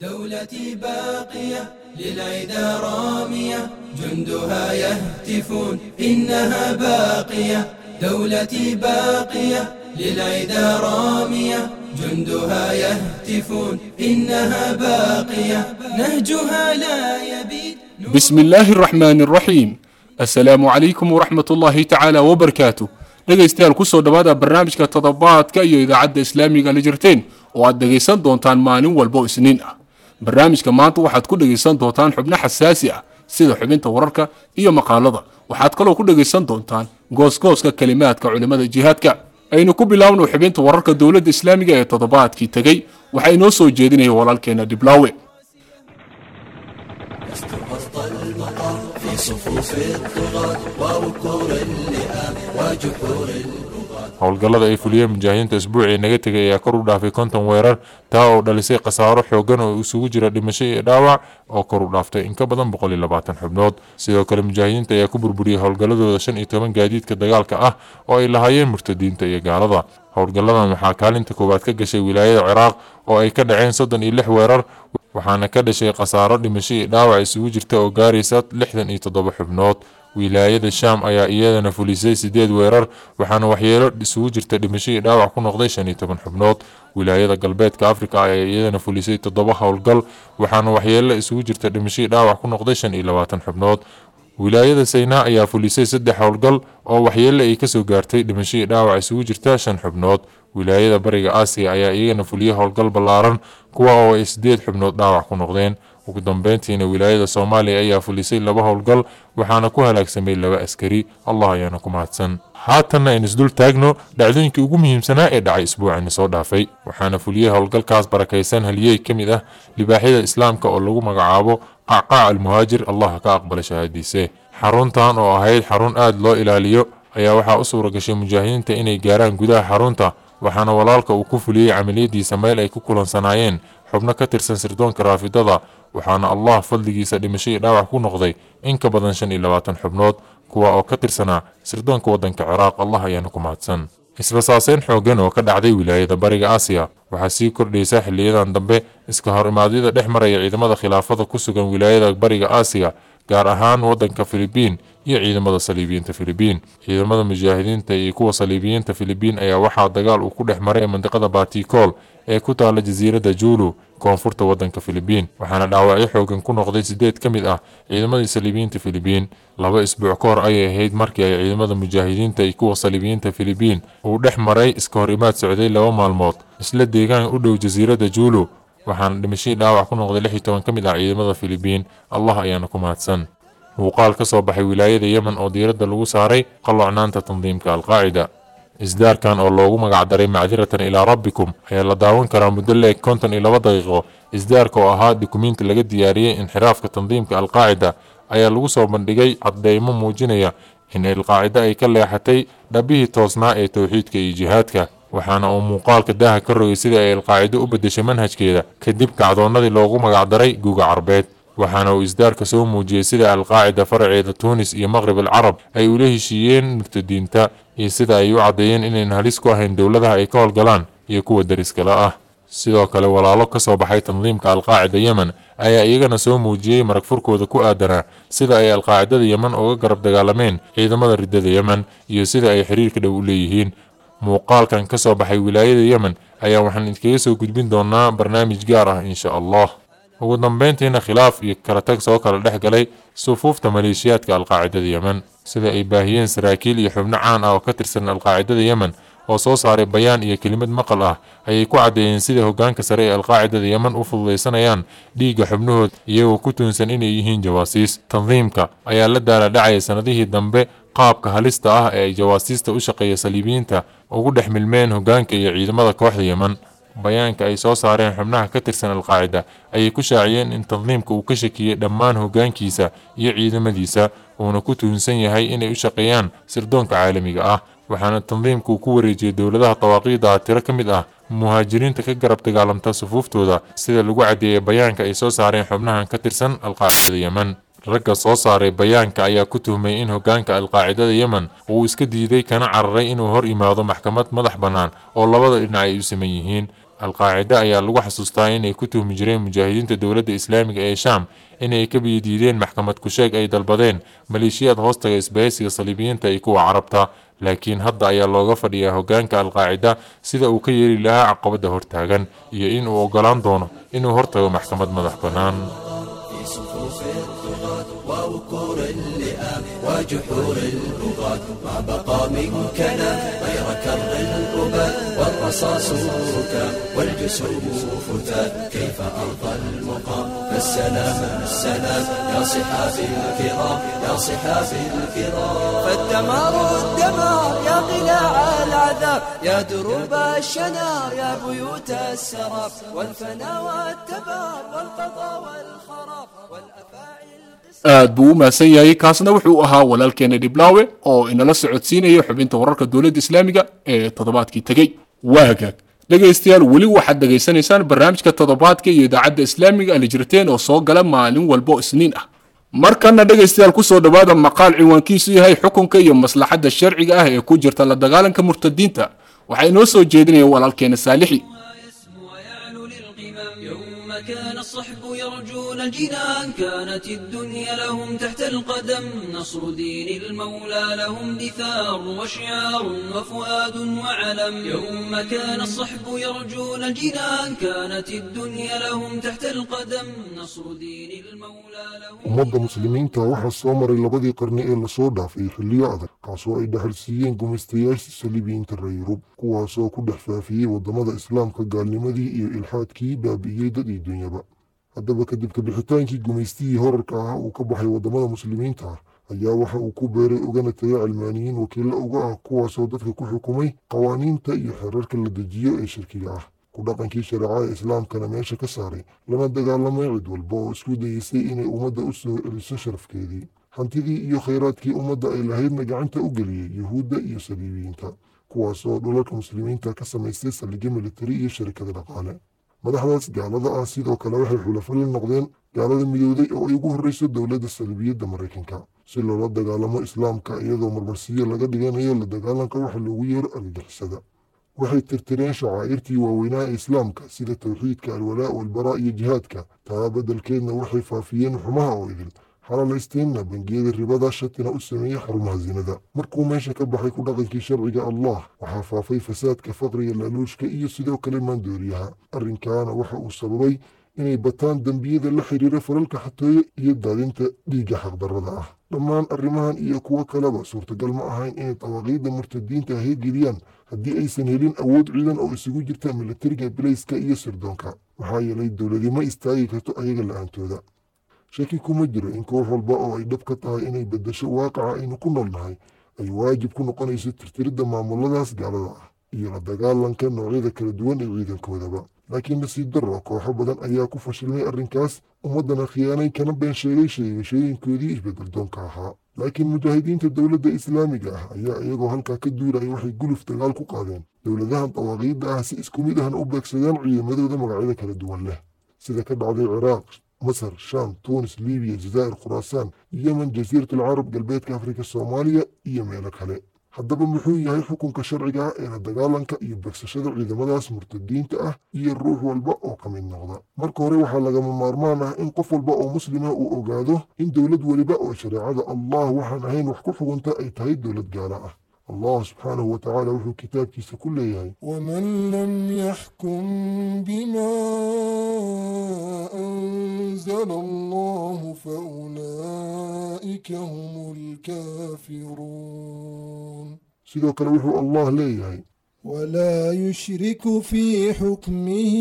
دولتي باقية للعيدا رامية جندها يهتفون إنها باقية. دولتي باقية للعيدا رامية جندها يهتفون إنها باقية. نهجها لا يبيد بسم الله الرحمن الرحيم. السلام عليكم ورحمة الله تعالى وبركاته. dhegaystayaal kusoo dhawaada barnaamijka toddobaadka iyo idaacadda islaamiga nijirteen oo aad dhegaysan doontaan maalin walbo isniin ah barnaamijka maanta waxaad ku dhegaysan doontaan xubno xasaasi ah sida xubinta wararka iyo maqaalada waxaad kaloo ku dhegaysan doontaan goosgooska kelimaadka culimmada jihaadka aynu ku bilaabno xubinta wararka dowladda islaamiga ee toddobaadkii tegey waxaa inoo soo jeedinaya walaalkeena dhiblaawe وسط المطار في صفوف الطغاة ووكور اللئام وجحور البغاة howlgallada ay fuliyeen mujaahidiinta isbuucii naga tegay ayaa kor u dhaafay konton weerar taa oo dhalisay khasaaro xoogan oo isugu jira dhimasho iyo dhaawac oo kor u dhaaftay in ka badan boqol iyo labaatan xubnood sidoo kale mujaahidiinta ayaa ku burburiyey howlgalladooda shan iyo toban gaadiidka dagaalka ah oo ay lahaayeen murtadiinta iyo gaalada howlgalladan waxaa kaalinta koowaad ka gashay wilaayada ciraaq oo ay ka dhaceen soddon iyo lix weerar waxaana ka dhashay khasaaro dhimasho iyo dhaawac isugu jirta oo gaaraysa lixdan iyo toddoba xubnood fulisay sideed weerar waxaana waxyeelo isugu jirta dhimasho iyo dhaawac ku noqday shan iyo toban xubnood wilaayada galbeedka afrika ayaa iyadana fulisay toddoba howlgal waxaana waxyeelo isugu jirta dhimasho iyo dhaawac ku noqday shan iyo labaatan xubnood wilaayada saynaa ayaa fulisay saddex howlgal oo waxyeelo ay kasoo gaartay dhimasho iyo dhaawac isugu jirta shan xubnood wilaayada bariga aasiya ayaa iyagana fuliyey howlgal ballaaran kuwa oo ay sideed xubnood dhaawac ku noqdeen ugu dambeyntiina wilaayada soomaaliya ayaa fulisay laba howlgal waxaana ku halaagsamay laba askari allah ayaana ku mahadsan haatanna aynu isdul taagno dhacdooyinkii ugu muhiimsanaa ee dhacay isbuucani soo dhaafay waxaana fuliyey howlgalkaas barakaysan haliyey ka mid ah libaaxyada islaamka oo lagu magacaabo qacqaac almuhaajir allah ka aqbala shahaadiise xaruntan oo ahayd xarun aad loo ilaaliyo ayaa waxaa u suura mujaahidiinta inay gaaraan gudaha xarunta waxaana walaalka uu ku fuliyey camaliyadiisa meel ay ku kulansanaayeen xubno ka tirsan sirdoonka raafidada waxaana allah fadligiisa dhimasho iyo dhaawac ku noqday in ka badan shan iyo labaatan xubnood kuwa oo ka tirsanaa sirdoonka waddanka ciraaq allah ayaana ku mahadsan israsaaseyn xooggan oo ka dhacday wilaayada bariga aasiya waxaa sii kordhaysa xiliyadan dambe iska hor imaadyada dhex maraya ciidamada khilaafada ku sugan wilaayada bariga aasiya gaar ahaan waddanka filibiin iyo ciidamada saliibiyiinta filibiin ciidamada mujaahidiinta iyo kuwa saliibiyiinta filibiin ayaa waxaa dagaal uu ku dhex maray mandiqada batikool ee ku taala jasiiradda juulu koonfurta waddanka filibiin waxaana dhaawacyo xoogan ku noqday sideed ka mid ah ciidamadii saliibiyiinta filibiin laba isbuuc ka hor ayay ahayd markii ay ciidamada mujaahidiinta iyo kuwa saliibiyiinta filibiin uu dhex maray iska hor imaad socday laba maalmood isla deegaan u dhow jasiiradda juulu waxaana dhimashadii dhaawac ku noqday lix iyo toban ka mid ah ciidamada filibiin allah ayaana ku mahadsan muuqaal ka soo baxay wilaayada yemen oo diiradda lagu saaray qallocnaanta tandiimka alqaacida isdaarkan oo loogu magacdaray macdiratan ilaa rabbikum ayaa la daawan karaa muddo leeg konton iyo laba daqiiqo. Isdaarka oo ahaa dukumiinti laga diyaariyey inxiraafka tandiimka alqaacida ayaa lagu soo bandhigay caddeymo muujinaya in alqaacida ay ka leexatay dhabihii toosnaa ee towxiidka iyo jihaadka. Waxaana uu muuqaalka daaha ka rogay sidai ay alqaacido u beddeshay manhajkeeda kadib kacdoonnadii loogu magacdaray guuga carbeed uu isdaarka soo muujiyey sida alqaacida faraceeda tuunis iyo maqrib alcarab ay ula heshiiyeen murtadiinta iyo sida ay u caddeeyeen inayn halis ku ahayn dowladaha ay ka howlgalaan iyo kuwa dariskale ah sidoo kale walaalo ka soo baxay tandiimka alqaacida yemen ayaa iyagana soo muujiyey marag furkooda ku aadanaa sida ay alqaacidada yemen uga garab dagaalameen ciidamada riddada yemen iyo sida ay xiriirka dhow u leeyihiin muuqaalkan ka soo baxay wilaayada yemen ayaa waxaan idinkaga soo gudbin doonaa barnaamij gaar ah insha allah alqaacidada yemen sida ay baahiyeen saraakiil iyo xubno caan ah oo ka tirsan alqaacidada yemen oo soo saaray bayaan iyo kelimad maqal ah ayay ku caddeeyeen sida hoggaanka sare ee alqaacidada yemen u fududaysanayaan dhiigga xubnahood iyagoo ku tuunsan inay yihiin jawaasiis tandiimka ayaa la daaladhacaya sannadihii dambe qaabka halista ah ee ay jawaasiista u shaqeeya saliibiyiinta ugu dhex milmeen hoggaanka iyo ciidamada kooxda yemen ay soo saareen xubnaha ka tirsan alqaacida ayay ku shaaciyeen in tandiimka uu ka shakiyey dhammaan hoggaankiisa iyo ciidamadiisa uuna ku tuunsan yahay inay u shaqeeyaan sirdoonka caalamiga ah waxaana tandiimka uu ku wareejiyey dowladaha dawaaqiida ah tiro ka mid ah muhaajiriinta ka garab dagaalamta sufuuftooda sida lagu caddeeyey bayaanka ay soo saaray bayaanka ayaa ku tuhmay in hoggaanka alqaacidada yemen uu iska diiday kana cararay inuu hor yimaado maxkamad madax bannaan oo labada dhinac ay u yihiin ku tuhmi jireen mujaahidiinta dowladda islaamiga ee shaam inay ka biyadiideen maxkamad kusheeg ay dalbadeen maleeshiyaad hoostaga isbahaysiga saliibiyiinta iyo kuwa carabta laakiin hadda ayaa looga fadhiyaa hogaanka alqaacida sida uu ka yeeli lahaa caqabada hortaagan iyo in uu ogolaan doono inuu hortago maxkamad madax bannaan ووكور اللئام وجحور البغاة ما بقى منكنا غير كر الأباء والرصاص كام والجسوم فتات كيف أرضى المقام فالسلام السلام يا صحابي الكرام يا صحابي الكرام فالدمار الدمار يا قلاع العذاب يا دروب الشنار يا بيوت السراب والفنا والتبار والقضاء والخراب والأفاعي aad buu u mahadsan yahay kaasna wuxuu ahaa walaalkeena dhiblaawe oo inala socodsiinaya xubinta wararka dowladda islaamiga ee toddobaadkii tegey. Waa hagaag. Dhegaystayaal weli waxaad dhegaysanaysaan barnaamijka toddobaadka iyo idaacadda islaamiga alijirteen oo soo gala maalin walbo isniin ah. Markana dhegaystayaal ku soo dhowaada maqaal ciwaankiisu yahay xukunka iyo maslaxadda sharciga ah ee ku jirta la dagaalanka murtadiinta waxaa inoo soo jeedinaya walaalkeena saalixi. كان الصحب يرجون الجنان كانت الدنيا لهم تحت القدم. نصر دين المولى لهم دثار وشعار وفؤاد وعلم. يوم كان الصحب يرجون الجنان كانت الدنيا لهم تحت القدم. نصر دين المولى لهم مضى مسلمين تاوحى السومر اللي بدي قرني إلا صودا في خلية عذر. كاسو أيدا هلسيين قم استياش السليبين تريروب كواسو كدح فافيه ودمضى إسلام كقال لمدي إلحاد كي بابي iyo dunyaba haddaba kadib kabixitaankii gumaystihii horarka ah uu ka baxay waddamada muslimiinta ah ayaa waxa uu ku beeray ogana tagay cilmaaniyiin wakiillo uga ah kuwaasoo dadka ku xukumay qawaaniinta iyo xeerarka la dejiyo ee shirkiga ah. Ku dhaqankii shareecada islaamkana meesha ka saaray lana dagaalamay cid walba oo isku dayeysay inay ummadda u soo celiso sharafkeedii. Hantidii iyo khayraadkii ummadda ay lahaydna gacanta u geliyey yuhuudda iyo saliibiyiinta kuwaasoo dhulalka muslimiinta ka samaystay saldhigyo militari iyo sharikada dhaqaale madaxdaas gaalada ah sidoo kale waxay xulafo la noqdeen gaalada midowday oo ay ugu horreyso dowladda saliibiyadda maraykanka si loola dagaalamo islaamka iyadoo marmarsiyo laga dhiganayo la dagaalanka waxa loogu yeero argagixisada waxay tirtireen shacaa'irtii waaweynaa ee islaamka sida towxiidka alwalaa walbaraa iyo jihaadka taa beddelkeedna waxay faafiyeen xumaha oo idil xalalaysteenna bangiyada ribada shatina u sameeyey xarumaha zinada markuu meesha ka baxay ku dhaqankii sharciga allah waxaa faafay fasaadka faqriga laaluushka iyo sidoo kale maandooriyaha arrinkaana waxa uu sababay inay bataan dembiyada la xiriira falalka xatooye iyo daadinta dhiigga xaqdarrada ah. Dhammaan arrimahan iyo kuwo kaleba suurtagal ma ahayn inay dawaaqiidda murtadiinta heegeliyaan haddii aysan helin awood ciidan oo isugu jirta militariga bilayska iyo sirdoonka maxaa yeelay dowladi ma istaagi karto ayaga la'aantooda shaki kuma jiro in koox walba oo ay dhab ka tahay inay beddesho waaqaca aynu ku noolnahay ay waajib ku noqonayso tirtiridda maamuladaas gaalada ah iyo la dagaalanka noocyada kala duwan ee ciidankoodaba. Laakiin nasiib darro kooxo badan ayaa ku fashilmay arrinkaas ummaddana khiyaanay kana been sheegay sheegashooyinkoodii isbeddeldoonka ahaa. Laakiin mujaahidiinta dowladda islaamiga ah ayaa iyagoo halkaa ka duulaya waxay guluf dagaal ku qaadeen dowladahan dawaaqiidda ah si isku mid ahna u beegsadeen ciidamadooda magacyada kala duwan leh. Sida ka dhacday ciraaq masar shaam tunis libiya jazaa'ir khuraasaan yemen jasiiratul carab galbeedka afrika soomaaliya iyo meelo kale. Haddaba muxuu yahay xukunka sharciga ah ee la dagaalanka iyo begsashada ciidamadaas murtadiinta ah iyo ruux walba oo ka mid noqda? Marka hore waxaa lagama maarmaan ah in qof walba oo muslima uu ogaado in dowlad weliba oo shareecada allah waxaan ahayn wax ku xugunta ay tahay dowlad gaala ah الله سبحانه وتعالى روح كتابك كل إياه ومن لم يحكم بما أنزل الله فأولئك هم الكافرون. سيدوك روح الله ليه ولا يشرك في حكمه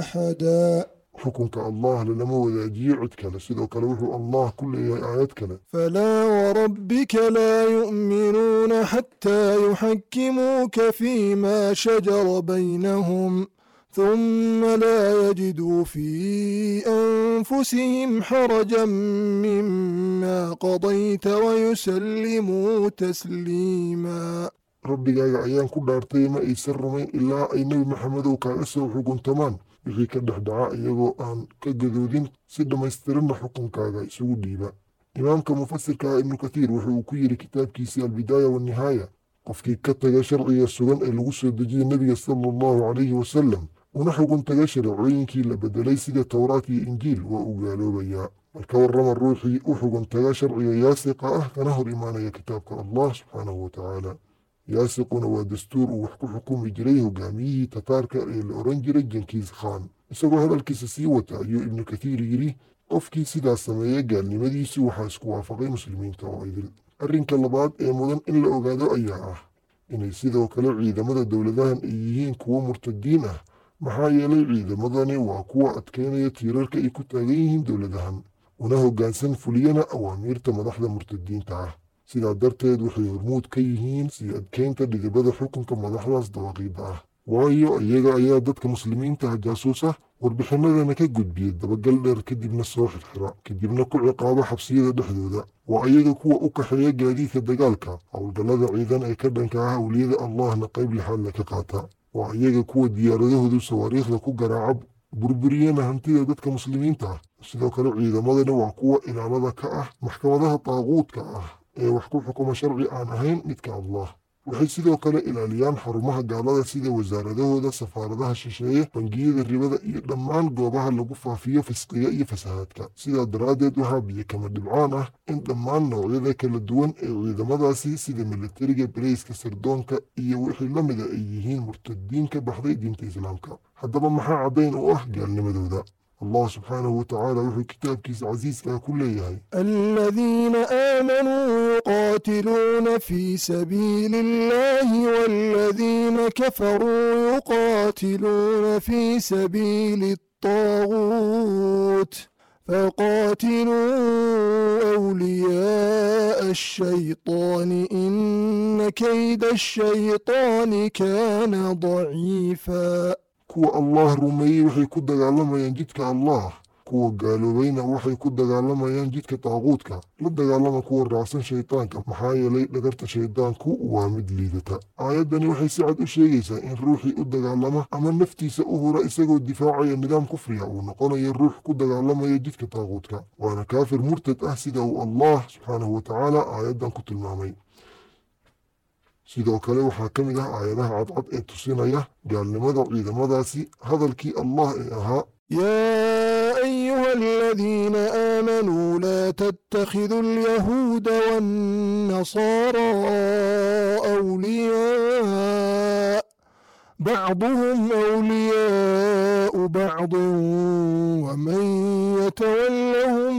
أحداً. حكمك الله لنمو ذاجير عدكنا سيدو كالوحو الله كل آياتكنا فلا وربك لا يؤمنون حتى يحكموك فيما شجر بينهم ثم لا يجدوا في أنفسهم حرجا مما قضيت ويسلموا تسليما. ربك يا عيان كل أرطيما إيسر من إلا أي نبي محمد وكان أسوح تمام. Wixii ka dhex dhaca iyagoo aan ka gadoodin si dhammaystiranna xukunkaaga isugu dhiiba imaamka mufasirka ah ibnu kathiir wuxuu uu ku yidhi kitaabkiisii albidaaya wannihaaya qofkii ka taga sharciga sugan ee lagu soo dejiyay nebiga sala allahu calayhi wasalam una xugun taga shareecooyinkii la bedelay sida towraat iyo injiil waa uu gaaloobayaa bal ka warrama ruuxii u xugun taga sharciga yaasiqa ah kana hor imaanaya kitaabka allah subxaanahu watacaala tataarka ee la oran jiray jenkiis khan isagoo hadalkiisa sii wata ayuu ibnu kathiir yidhi qofkii sidaas sameeya gaalnimadiisu waxaa isku waafaqay muslimiinta oo idil arrinka labaad ee mudan in la ogaado ayaa ah inay sidoo kale ciidamada dowladahan ay yihiin kuwo murtadiin ah maxaa yeelay ciidamadani waa kuwa adkeynaya tiirarka ay ku taagan yihiin dowladahan una hoggaansan fuliyana awaamiirta madaxda murtadiinta ah سي عدار تاد وحي هرمود كي هين سي عد كين تاد إذا بدا حكم تما لحلاس دواغي باه وايو أيها أيها أيه دادك مسلمين تاها جاسوسة وربحنا ذا نكا قد بيد دابا قل لير كدي بنا السوح الحراء كدي بنا كل عقابة حبسية ذا دحدو ذا وأيها كوا أوكا حياة قاديثة دقالكا أو القلا ذا عيدا أي كردن كاها وليذا الله نقيب لحال لك قاتا وأيها كوا ديار سواريخ ذا كو قراعب بربريانا هنتي دادك مسلمين تاها. سيدوك لو عيدا مدنا وعقوا إلى مدى كأه محكمة طاغوت كأه. Wax ku xukuma sharci aan ahayn midka allah. Waxay sidoo kale ilaaliyaan xarumaha gaalada sida wasaaradahooda safaaradaha shisheeye bangiyada ribada iyo dhammaan goobaha lagu faafiyo fisqiga iyo fasahaadka sidaa daraaddeed waxaa biyo kama dhibcaan ah in dhammaan noocyada kala duwan ee ciidamadaasi sida militariga bareyska sirdoonka iyo wixii la mida ay yihiin murtadiin ka baxday diinta islaamka. Haddaba maxaa caddayn u ah gaalnimadooda الله سبحانه وتعالى وحي كتاب كيس عزيز كل يهي الذين آمنوا يقاتلون في سبيل الله والذين كفروا يقاتلون في سبيل الطاغوت فقاتلوا أولياء الشيطان إن كيد الشيطان كان ضعيفا. Kuwa allah rumeeyey waxay ku dagaalamayaan jidka allah. Kuwa gaaloobayna waxay ku dagaalamayaan jidka taaquudka. La dagaalama kuwa raacsan shaydaanka maxaa yeelay dhagarta shaydaanku waa mid liidata. Aayaddani waxay si cad u sheegaysaa in ruuxii u dagaalama ama naftiisa u hura isagoo difaacaya nidaam kufriga. Uu noqonayo ruux ku dagaalamaya jidka taaquudka. Waana kaafir murtad ah sida uu allah subxaanahu watacaala aayaddan ku tilmaamay sidoo kale waxaa ka mid ah aayadaha cadcad ee tusinaya gaalnimada ciidamadaasi hadalkii allah ee ahaa يا أيها الذين آمنوا لا تتخذوا اليهود والنصارى أولياء بعضهم أولياء بعض ومن يتولهم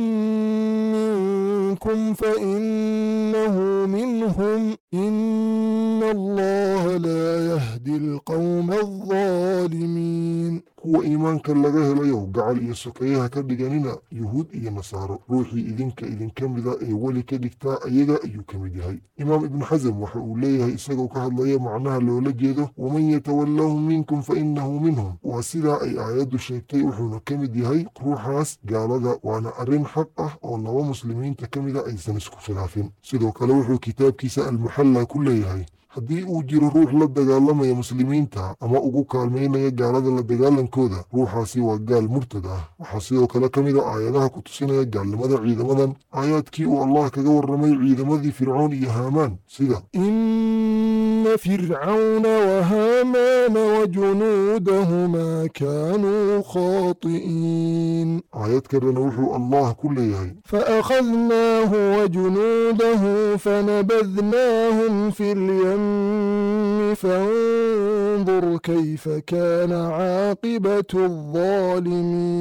منكم فإنه منهم إن الله لا يهدي القوم الظالمين kuwa iimaanka laga helayo gacal iyo sokeeyaha ka dhiganina yuhuud iyo nasaaro ruuxii idinka idinka mida ee weli ka dhigtaa ayaga ayuu ka mid yahay imaam ibnu xasam waxa uu leeyahay isagoo ka hadlaya macnaha loola jeedo waman yatawallahum minkum fa innahu minhum waa sidaa ay aayaddu sheegtay wuxuuna ka mid yahay ruuxaas gaalada waana arrin xaq ah oo laba muslimiinta ka mida aysan isku khilaafin sidoo kale wuxuu kitaabkiisa almuxalla ku leeyahay haddii uu jiro ruux la dagaalamaya muslimiinta ama ugu kaalmaynaya gaalada la dagaalankooda ruuxaasi waa gaal murtad ah waxaa sidoo kale ka mid a aayadaha ku tusinaya gaalnimada ciidamadan aayaadkii uu allah kaga warramay ciidamadii fircoon iyo haamaan sida إن فرعون وهامان وجنودهما كانوا خاطئين aayad kalena wuxuu allah ku leeyahay فأخذناه وجنوده فنبذناهم في اليم السم فأنظر كيف كان عاقبة الظالمين.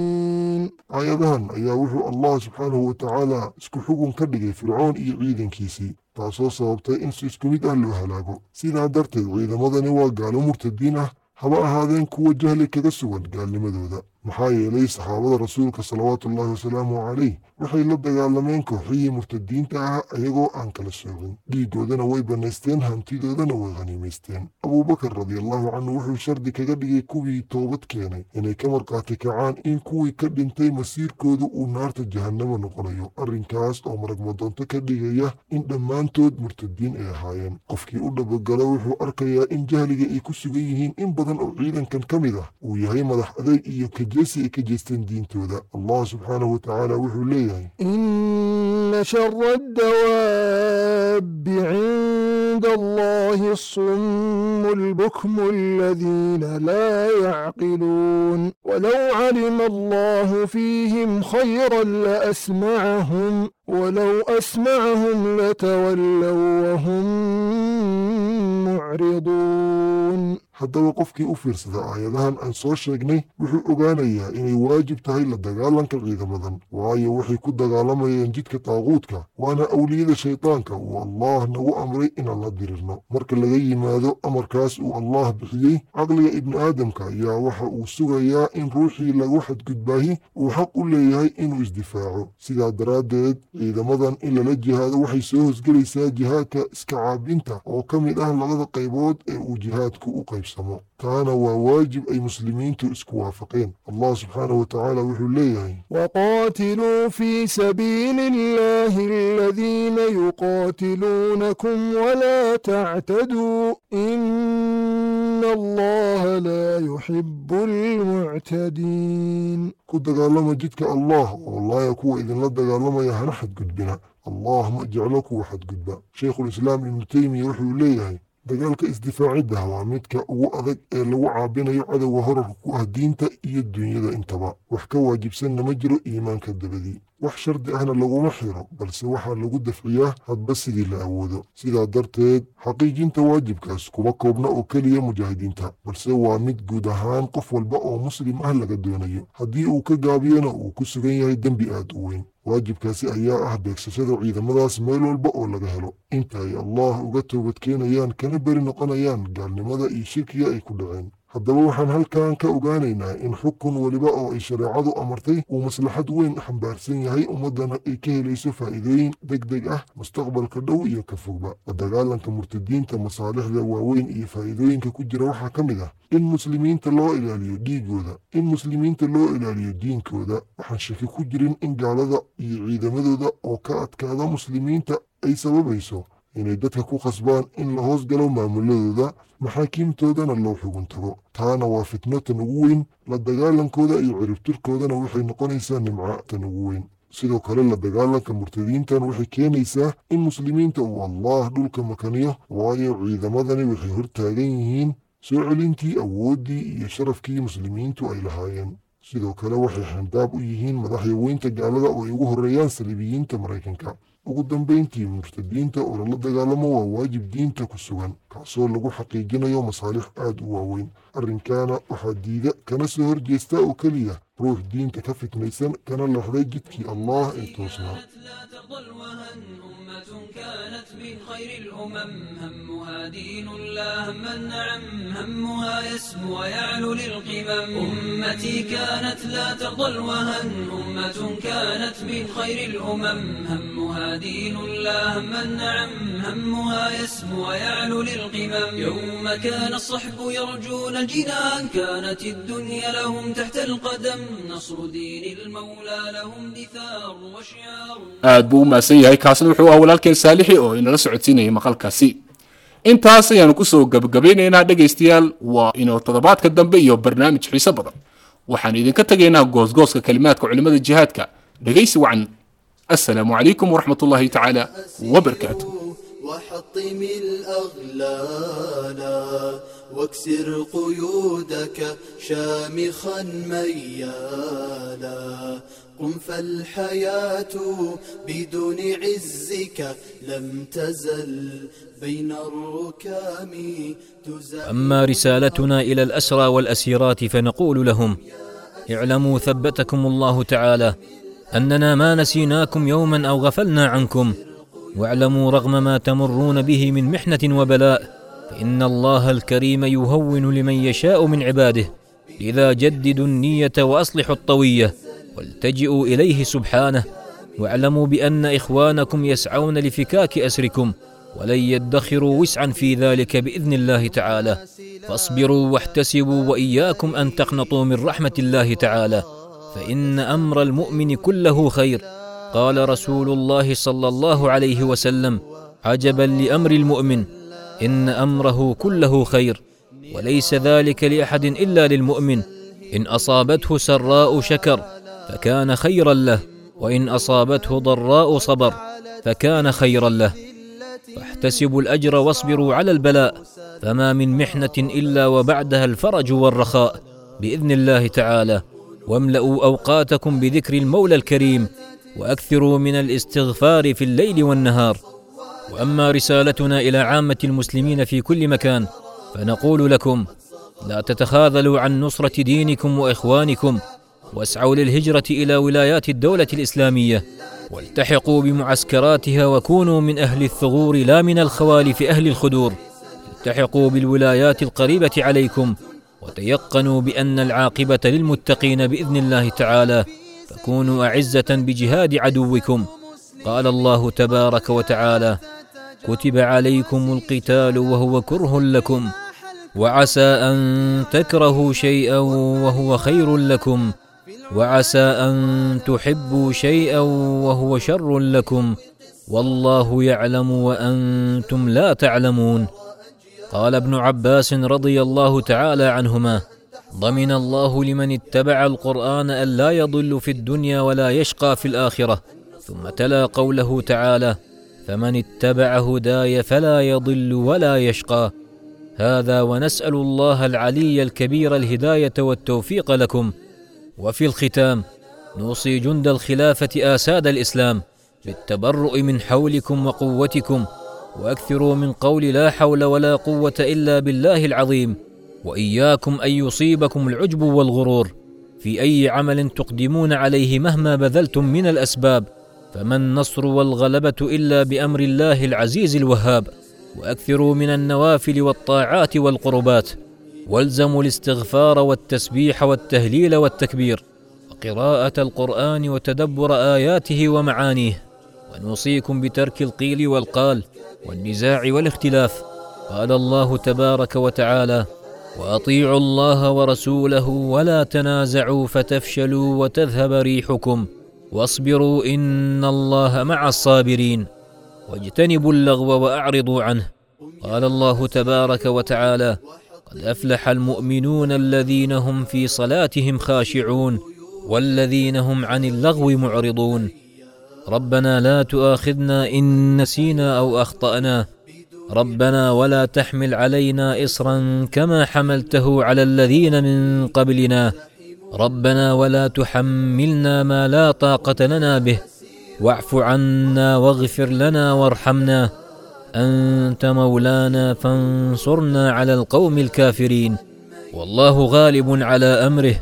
آيادهن أيا وحو الله سبحانه وتعالى اسكو حقون فرعون إي عيدن كيسي. تاسو صوابتا إنسو اسكو ميد أهلو هلاقو سينا درتا وعيدا مدني واقالو مرتدينه هبا هذين كو جهلي كدسوان قال لمدودا maxaa yeelay saxaabada rasuulka salawaatuullahi wasalaamu calayh waxay la dagaalameen kooxihii murtadiinta ah ayagoo aan kala soocin dhiigoodana way bannaysteen hantidoodana way khaniimaysteen abuubakar radiallahu canhu wuxuu shardi kaga dhigay kuwii toobad keenay inay ka markhaati kacaan in kuwii ka dhintay masiirkoodu uu naarta jahannamo noqonayo. Arrinkaas oo maragmadoonto ka dhigaya in dhammaantood murtadiin ay ahaayeen. Qofkii u dhabagalo wuxuu arkayaa in jahliga ay ku sugan yihiin in badan oo ciidankan ka mid ah uu yahay madax adayg iyo kajeesi ay ka jeesteen diintooda allah subxaanahu watacaala wuxuu leeyahay إن شر الدواب عند الله الصم البكم الذين لا يعقلون. ولو علم الله فيهم خيرا لأسمعهم ولو أسمعهم لتولوا وهم معرضون. Haddaba qofkii u fiirsada aayadahan aan soo sheegnay wuxuu ogaanayaa inay waajib tahay la dagaalanka ciidamadan waayo waxay ku dagaalamayeen jidka taaquudka waana awliyada shaydaanka uu allaah nagu amray inaan la dirirno. Marka laga yimaado amarkaas uu allaah bixiyey caqliga ibni aadamka ayaa waxa uu sugayaa in ruuxii lagu xadgudbaahi uu xaq u leeyahay inuu isdifaaco. Sidaa daraaddeed ciidamadan in lala jihaado waxay soo hosgelaysaa jihaadka iska caabinta oo ka mid ah labada qaybood ee uu jihaadku u السماء كان وواجب أي مسلمين تؤسكوا وافقين الله سبحانه وتعالى وحليه وقاتلوا في سبيل الله الذين يقاتلونكم ولا تعتدوا. إن الله لا يحب المعتدين. كنت قال لما جدك الله. والله يكون إذن قال لما يهنحك قد بنا اللهم اجعلك وحد قد شيخ الإسلام ابن تيمي يروح إليه dagaalka isdifaacidda waa midka ugu adag ee lagu caabinayo cadowga horarka ku ah diinta iyo dunyada intaba. Wax ka waajibsanna ma jiro iimaanka dabadii. Wax shardi ahna laguma xiro balse waxaa lagu dafciyaa hadba sidii la awoodo. Sidaa darteed xaqiijinta waajibkaas kuma koobna oo keliya mujaahidiinta balse waa mid guud ahaan qof walba oo muslim ah laga doonayo. Haddii uu ka gaabiyona uu ku sugan yahay dembi aad u weyn waajibkaasi ayaa ah beegsashada ciidamadaas meel walba oo laga helo. Inta ay allah uga toobadkeenayaan kana beri noqonayaan gaalnimada iyo shirkiga ay ku dhaceen haddaba waxaan halkan ka ogaanaynaa in xukun weliba oo ay shareecadu amartay uu maslaxad weyn xambaarsan yahay ummaddana ay ka helayso faa'iidooyin deg deg ah mustaqbalka dhow iyo ka fogba. La dagaalanka murtadiinta masaalixda waaweyn iyo faa'iidooyinka ku jira waxaa ka mid ah in muslimiinta loo ilaaliyo dhiigooda in muslimiinta loo ilaaliyo diinkooda. Waxaan shaki ku jirin in gaalada iyo ciidamadooda oo ka adkaada muslimiinta ay sababayso inay dadka ku khasbaan in la hoos galo maamuladooda maxaakiimtoodana loo xugun tago. Taana waa fitno tan ugu weyn la dagaalankooda iyo ciribtirkoodana waxay noqonaysaa nimco tan ugu weyn. Sidoo kale la dagaalanka murtadiintan waxay keenaysaa in muslimiinta uu allah dhulka makaniyo waayo ciidamadani waxay hortaagan yihiin soo celintii awooddii iyo sharafkii muslimiintu ay lahaayeen. Sidoo kale waxay xandaab u yihiin madaxyaweynta gaalada oo ay ugu horreeyaan saliibiyiinta maraykanka ugu dambayntii murtadiinta oo lala dagaalamo waa waajib diinta ku sugan kaasoo lagu xaqiijinayo masaalix aad u waaweyn arrinkaana waxaa diida kana soo horjeesta oo keliya ruux diinta ka fitnaysan kana allah ee toosnaa لا ترضى الوهن أمة كانت من خير الأمم همها دين لا هم النعم همها يسمو ويعلو للقمم أمتي كانت لا ترضى الوهن. أمة كانت من خير الأمم. همها دين لا هم النعم. همها يسمو ويعلو للقمم. يوم كان الصحب يرجون الجنان كانت الدنيا لهم تحت القدم. نصر دين المولى لهم دثار وشيار آد بو ماسي هاي كاسن و هو ولال كان صالحي أو إن لا سوتيني مقال كاسي. انت هاسي أنا يعني كسو غبغبين أنا دغيستيال و انو تدباتك دنبه يو برنامج حيسه بدل وحان إذن كتغينا غوز غوز كلمات علماء الجهاد كا دغيس وعن السلام عليكم ورحمة الله تعالى وبركاته. وحطم الأغلال. واكسر قيودك شامخا ميالا. قم فالحياة بدون عزك لم تزل بين الركام أما رسالتنا إلى الأسرى والأسيرات فنقول لهم اعلموا ثبتكم الله تعالى أننا ما نسيناكم يوما أو غفلنا عنكم واعلموا رغم ما تمرون به من محنة وبلاء فإن الله الكريم يهون لمن يشاء من عباده لذا جددوا النية وأصلحوا الطوية والتجئوا إليه سبحانه واعلموا بأن إخوانكم يسعون لفكاك أسركم ولن يدخروا وسعا في ذلك بإذن الله تعالى فاصبروا واحتسبوا وإياكم أن تقنطوا من رحمة الله تعالى فإن أمر المؤمن كله خير قال رسول الله صلى الله عليه وسلم عجبا لأمر المؤمن إن أمره كله خير وليس ذلك لأحد إلا للمؤمن. إن أصابته سراء شكر فكان خيرا له وإن أصابته ضراء صبر فكان خيرا له. فاحتسبوا الأجر واصبروا على البلاء فما من محنة إلا وبعدها الفرج والرخاء بإذن الله تعالى. واملأوا أوقاتكم بذكر المولى الكريم وأكثروا من الاستغفار في الليل والنهار. وأما رسالتنا إلى عامة المسلمين في كل مكان فنقول لكم لا تتخاذلوا عن نصرة دينكم وإخوانكم واسعوا للهجرة إلى ولايات الدولة الإسلامية والتحقوا بمعسكراتها وكونوا من أهل الثغور لا من الخوالف أهل الخدور التحقوا بالولايات القريبة عليكم وتيقنوا بأن العاقبة للمتقين بإذن الله تعالى فكونوا أعزة بجهاد عدوكم قال الله تبارك وتعالى كتب عليكم القتال وهو كره لكم وعسى أن تكرهوا شيئا وهو خير لكم وعسى أن تحبوا شيئا وهو شر لكم والله يعلم وأنتم لا تعلمون قال ابن عباس رضي الله تعالى عنهما ضمن الله لمن اتبع القرآن أن لا يضل في الدنيا ولا يشقى في الآخرة ثم تلا قوله تعالى فمن اتبع هداي فلا يضل ولا يشقى. هذا ونسأل الله العلي الكبير الهداية والتوفيق لكم. وفي الختام نوصي جند الخلافة آساد الإسلام بالتبرؤ من حولكم وقوتكم وأكثروا من قول لا حول ولا قوة إلا بالله العظيم. وإياكم أن يصيبكم العجب والغرور. في أي عمل تقدمون عليه مهما بذلتم من الأسباب. فما النصر والغلبة إلا بأمر الله العزيز الوهاب وأكثروا من النوافل والطاعات والقربات والزموا الاستغفار والتسبيح والتهليل والتكبير وقراءة القرآن وتدبر آياته ومعانيه. ونوصيكم بترك القيل والقال والنزاع والاختلاف. قال الله تبارك وتعالى وأطيعوا الله ورسوله ولا تنازعوا فتفشلوا وتذهب ريحكم. واصبروا إن الله مع الصابرين واجتنبوا اللغو وأعرضوا عنه. قال الله تبارك وتعالى قد أفلح المؤمنون الذين هم في صلاتهم خاشعون والذين هم عن اللغو معرضون. ربنا لا تؤاخذنا إن نسينا أو أخطأنا. ربنا ولا تحمل علينا اصرا كما حملته على الذين من قبلنا. ربنا ولا تحملنا ما لا طاقة لنا به. واعف عنا واغفر لنا وارحمنا. أنت مولانا فانصرنا على القوم الكافرين. والله غالب على أمره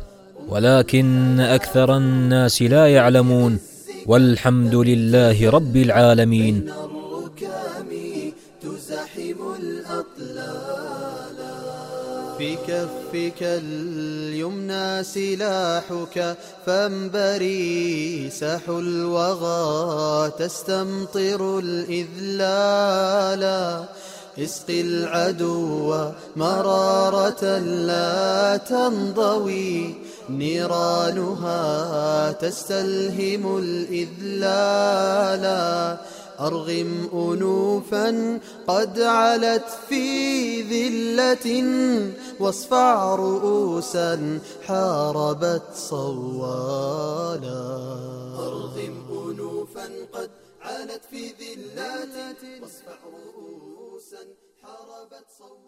ولكن أكثر الناس لا يعلمون. والحمد لله رب العالمين. في كفك اليمنى سلاحك فانبري ساح الوغى تستمطر الإذلال. اسقي العدو مرارة لا تنضوي نيرانها تستلهم الإذلال. أرغم أنوفا قد علت في ذلة واصفع رؤوسا حاربت صوالا. أرغم أنوفا قد علت في ذلة واصفع رؤوسا حاربت صوالا.